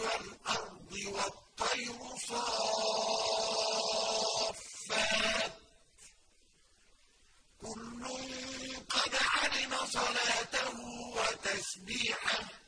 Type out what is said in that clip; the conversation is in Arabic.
وَالْأَرْضِ وَالطَّيْرُ صَافَّاتٍ ۖ. كُلٌّ قَدْ عَلِمَ صَلَاتَهُ وَتَسْبِيحَهُ.